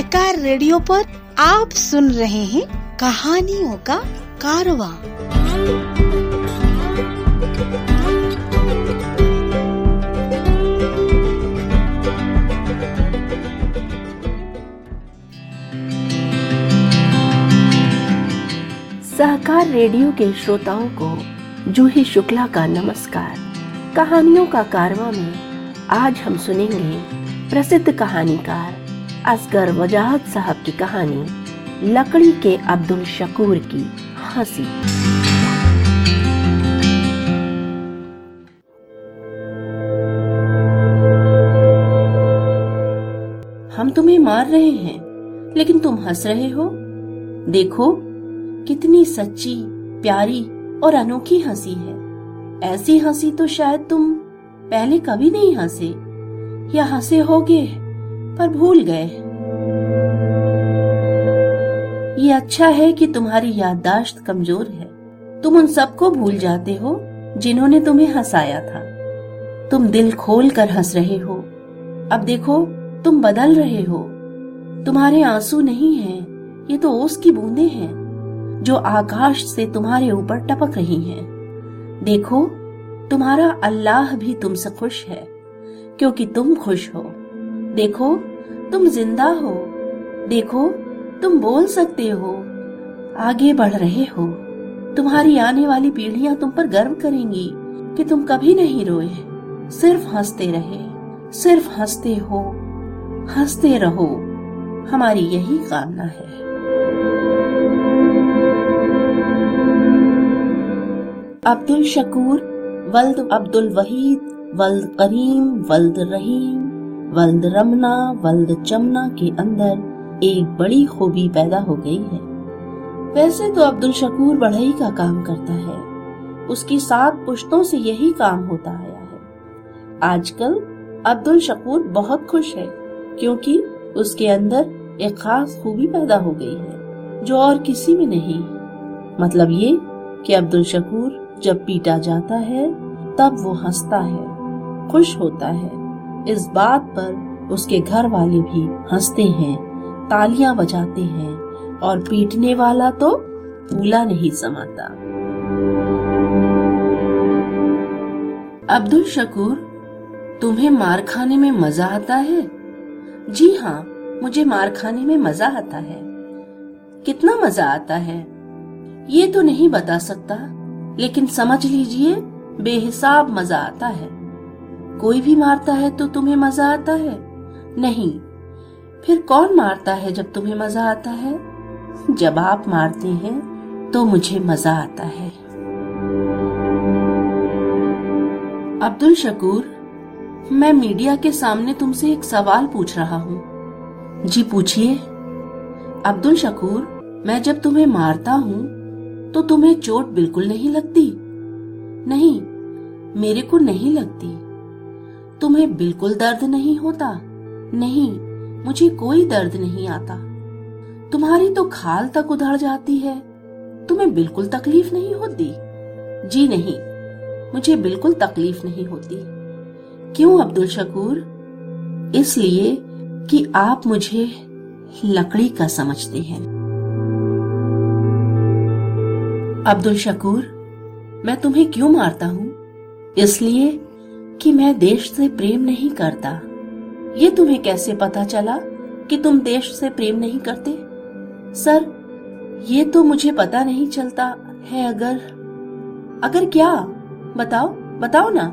सहकार radio पर आप सुन रहे हैं कहानियों का कारवा। सहकार रेडियो के श्रोताओं को जूही शुक्ला का नमस्कार। कहानियों का कारवा में आज हम सुनेंगे प्रसिद्ध कहानीकार असगर वजाहत साहब की कहानी, लकड़ी के अब्दुल शकूर की हँसी हम तुम्हें मार रहे हैं, लेकिन तुम हंस रहे हो। देखो, कितनी सच्ची, प्यारी और अनोखी हँसी है। ऐसी हँसी तो शायद तुम पहले कभी नहीं हंसे, या हंसे होगे। पर भूल गए। ये अच्छा है कि तुम्हारी याददाश्त कमज़ोर है। तुम उन सबको भूल जाते हो जिन्होंने तुम्हें हंसाया था। तुम दिल खोल कर हंस रहे हो। अब देखो तुम बदल रहे हो। तुम्हारे आँसू नहीं हैं, ये तो ओस की बूंदे हैं जो आकाश से तुम्हारे ऊपर टपक रही हैं। देखो तुम्हारा अल्लाह भी तुमसे खुश है क्योंकि तुम खुश हो। देखो तुम ज़िंदा हो। देखो, तुम बोल सकते हो, आगे बढ़ रहे हो। तुम्हारी आने वाली पीढ़ियाँ तुम पर गर्व करेंगी कि तुम कभी नहीं रोए। सिर्फ़ हँसते रहे, सिर्फ़ हँसते हो, हँसते रहो। हमारी यही कामना है। अब्दुल शकूर, वल्द अब्दुल वहीद, वल्द करीम, वल्द रहीम। वल्द रमना, वल्द चमना के अंदर एक बड़ी खूबी पैदा हो गई है। वैसे तो अब्दुल शकूर बढ़ई का काम करता है। उसकी सात पुश्तों से यही काम होता आया है। आजकल अब्दुल शकूर बहुत खुश है, क्योंकि उसके अंदर एक खास खूबी पैदा हो गई है, जो और किसी में नहीं मतलब ये कि अब्दुल शकूर जब पीटा जाता है, तब वो हंसता है, खुश होता है। इस बात पर उसके घर वाले भी हँसते हैं, तालियाँ बजाते हैं और पीटने वाला तो भूला नहीं समाता। अब्दुल शकूर, तुम्हें मार खाने में मज़ा आता है? जी हाँ मुझे मार खाने में मज़ा आता है। कितना मज़ा आता है? ये तो नहीं बता सकता, लेकिन समझ लीजिए, बेहिसाब मज़ा आता है। कोई भी मारता है तो तुम्हें मज़ा आता है? नहीं। फिर कौन मारता है जब तुम्हें मज़ा आता है? जब आप मारते हैं तो मुझे मज़ा आता है। अब्दुल शकूर, मैं मीडिया के सामने तुमसे एक सवाल पूछ रहा हूँ। जी पूछिए। अब्दुल शकूर, मैं जब तुम्हें मारता हूँ तो तुम्हें चोट बिल्कुल नहीं लगती? नहीं, मेरे को नहीं लगती। तुम्हें बिल्कुल दर्द नहीं होता? नहीं, मुझे कोई दर्द नहीं आता। तुम्हारी तो खाल तक उधड़ जाती है। तुम्हें बिल्कुल तकलीफ़ नहीं होती? जी नहीं, मुझे बिल्कुल तकलीफ़ नहीं होती। क्यों, अब्दुल शकूर? इसलिए कि आप मुझे लकड़ी का समझते हैं। अब्दुल शकूर, मैं तुम्हें क्यों मारता हूँ? इसलिए कि मैं देश से प्रेम नहीं करता। ये तुम्हें कैसे पता चला कि तुम देश से प्रेम नहीं करते? सर, ये तो मुझे पता नहीं चलता है अगर अगर क्या? बताओ बताओ ना।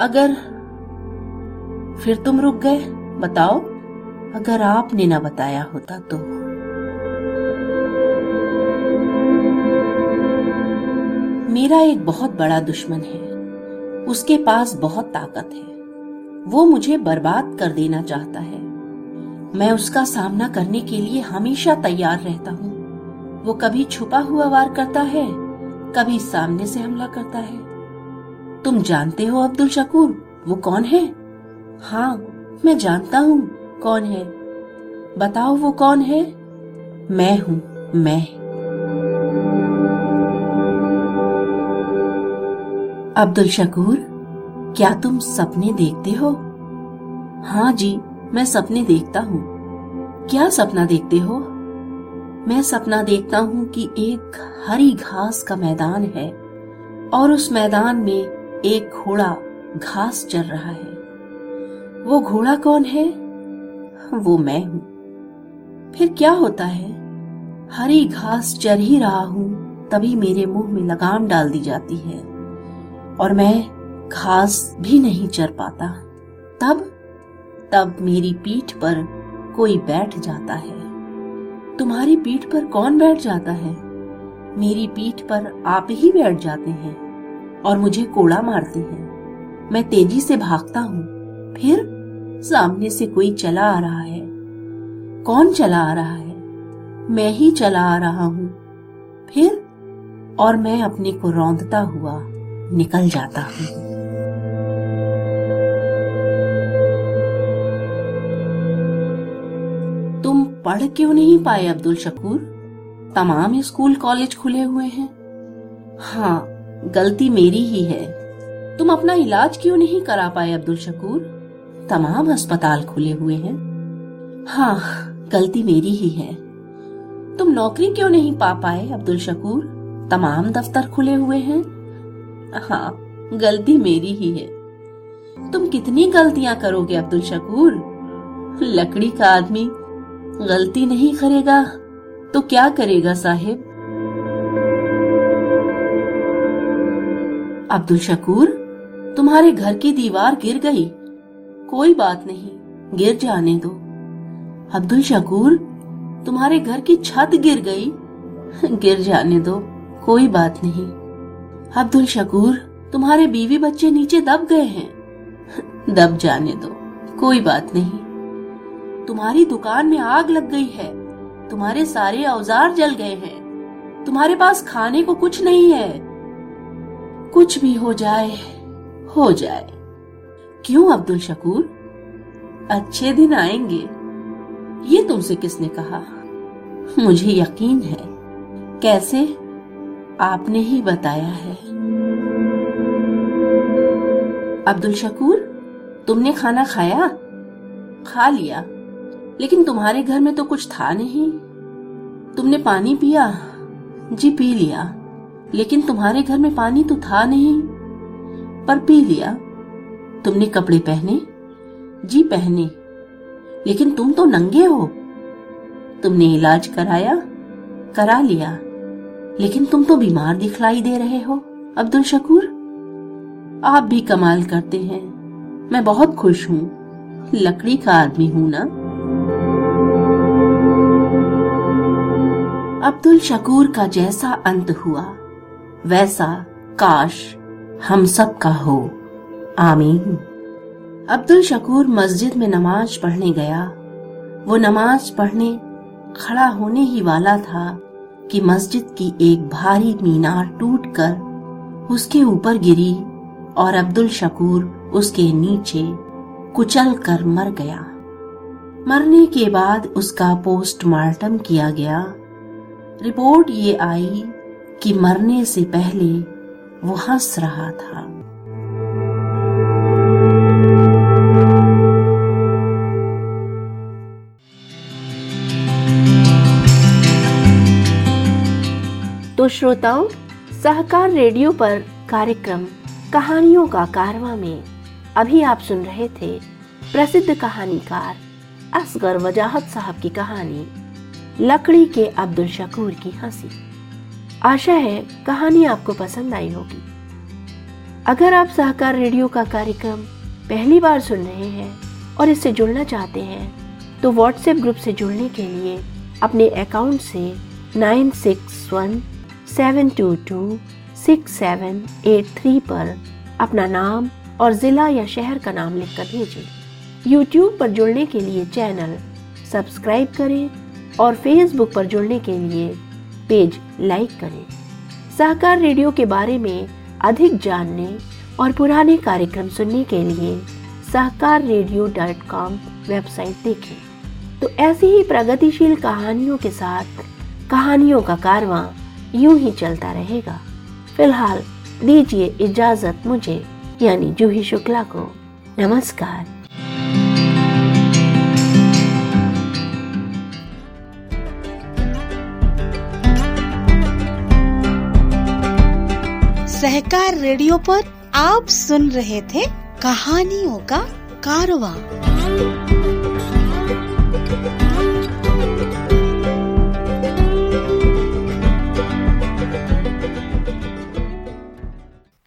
अगर, फिर तुम रुक गए, बताओ। अगर आपने ना बताया होता तो। मेरा एक बहुत बड़ा दुश्मन है। उसके पास बहुत ताकत है। वो मुझे बर्बाद कर देना चाहता है। मैं उसका सामना करने के लिए हमेशा तैयार रहता हूँ। वो कभी छुपा हुआ वार करता है, कभी सामने से हमला करता है। तुम जानते हो अब्दुल शकूर, वो कौन है? हाँ मैं जानता हूँ कौन है। बताओ वो कौन है? मैं हूँ, मैं। अब्दुल शकूर, क्या तुम सपने देखते हो? हाँ जी, मैं सपने देखता हूँ। क्या सपना देखते हो? मैं सपना देखता हूँ कि एक हरी घास का मैदान है और उस मैदान में एक घोड़ा घास चर रहा है। वो घोड़ा कौन है? वो मैं हूँ। फिर क्या होता है? हरी घास चर ही रहा हूँ, तभी मेरे मुँह में लगाम डाल दी जाती है। और मैं घास भी नहीं चर पाता। तब तब मेरी पीठ पर कोई बैठ जाता है। तुम्हारी पीठ पर कौन बैठ जाता है? मेरी पीठ पर आप ही बैठ जाते हैं और मुझे कोड़ा मारते हैं। मैं तेज़ी से भागता हूँ, फिर सामने से कोई चला आ रहा है। कौन चला आ रहा है? मैं ही चला आ रहा हूँ, फिर और मैं अपने को रौंदता हुआ निकल जाता हूँ। तुम पढ़ क्यों नहीं पाए, अब्दुल शकूर? तमाम स्कूल कॉलेज खुले हुए हैं। हाँ गलती मेरी ही है। तुम अपना इलाज क्यों नहीं करा पाए, अब्दुल शकूर? तमाम अस्पताल खुले हुए हैं। हाँ गलती मेरी ही है। तुम नौकरी क्यों नहीं पा पाए, अब्दुल शकूर? तमाम दफ्तर खुले हुए हैं। हाँ गलती मेरी ही है। तुम कितनी गलतियाँ करोगे, अब्दुल शकूर? लकड़ी का आदमी गलती नहीं करेगा तो क्या करेगा साहेब? अब्दुल शकूर, तुम्हारे घर की दीवार गिर गई। कोई बात नहीं, गिर जाने दो। अब्दुल शकूर, तुम्हारे घर की छत गिर गई। गिर जाने दो, कोई बात नहीं। अब्दुल शकूर, तुम्हारे बीवी बच्चे नीचे दब गए हैं। दब जाने दो, कोई बात नहीं। तुम्हारी दुकान में आग लग गई है, तुम्हारे सारे औज़ार जल गए हैं, तुम्हारे पास खाने को कुछ नहीं है। कुछ भी हो जाए हो जाए। क्यों अब्दुल शकूर? अच्छे दिन आएँगे। ये तुमसे किसने कहा? मुझे यकीन है। कैसे? आपने ही बताया है। अब्दुल शकूर, तुमने खाना खाया? खा लिया। लेकिन तुम्हारे घर में तो कुछ था नहीं। तुमने पानी पिया? जी, पी लिया। लेकिन तुम्हारे घर में पानी तो था नहीं। पर पी लिया। तुमने कपड़े पहने? जी, पहने। लेकिन तुम तो नंगे हो। तुमने इलाज कराया? करा लिया। लेकिन तुम तो बीमार दिखलाई दे रहे हो, अब्दुल शकूर। आप भी कमाल करते हैं। मैं बहुत खुश हूँ। लकड़ी का आदमी हूँ ना? अब्दुल शकूर का जैसा अंत हुआ, वैसा काश हम सब का हो। आमीन। अब्दुल शकूर मस्जिद में नमाज़ पढ़ने गया। वो नमाज़ पढ़ने खड़ा होने ही वाला था। कि मस्जिद की एक भारी मीनार टूटकर उसके ऊपर गिरी और अब्दुल शकूर उसके नीचे कुचल कर मर गया। मरने के बाद उसका पोस्टमार्टम किया गया। रिपोर्ट ये आई कि मरने से पहले वो हंस रहा था। श्रोताओं, सहकार रेडियो पर कार्यक्रम कहानियों का कारवा में अभी आप सुन रहे थे प्रसिद्ध कहानीकार असगर वजाहत साहब की कहानी, लकड़ी के अब्दुल शकूर की हँसी। आशा है कहानी आपको पसंद आई होगी। अगर आप सहकार रेडियो का कार्यक्रम पहली बार सुन रहे हैं और इससे जुड़ना चाहते हैं तो व्हाट्सएप ग्रुप से जुड़ने के लिए अपने अकाउंट से nine six one seven two two six seven eight three पर अपना नाम और ज़िला या शहर का नाम लिखकर भेजें। यूट्यूब पर जुड़ने के लिए चैनल सब्सक्राइब करें और फेसबुक पर जुड़ने के लिए पेज लाइक करें। सहकार रेडियो के बारे में अधिक जानने और पुराने कार्यक्रम सुनने के लिए Sahakar radio dot com website देखें। तो ऐसी ही प्रगतिशील कहानियों के साथ कहानियों का कारवां यूँ ही चलता रहेगा। फ़िलहाल दीजिए इजाज़त मुझे, यानी जूही शुक्ला को। नमस्कार। सहकार रेडियो पर आप सुन रहे थे कहानियों का कारवा।